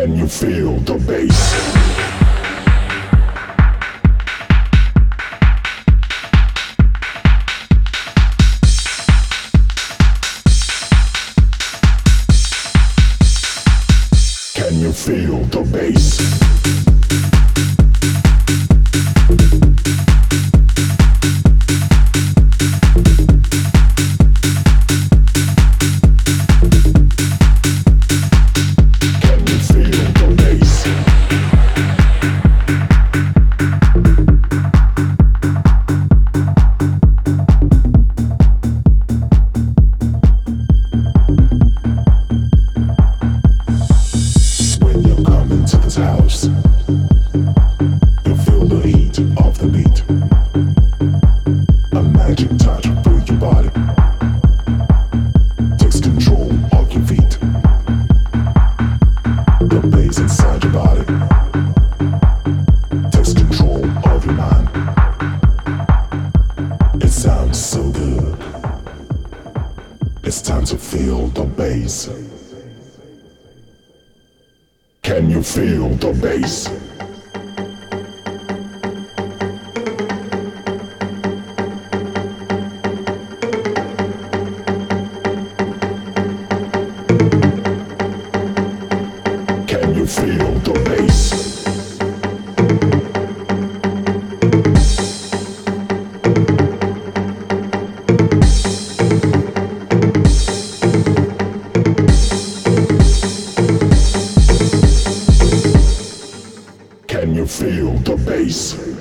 Can you feel the bass? Can you feel the bass? Magic touch your body takes control of your feet. The bass inside your body takes control of your mind. It sounds so good. It's time to feel the bass. Can you feel the bass? Feel the bass?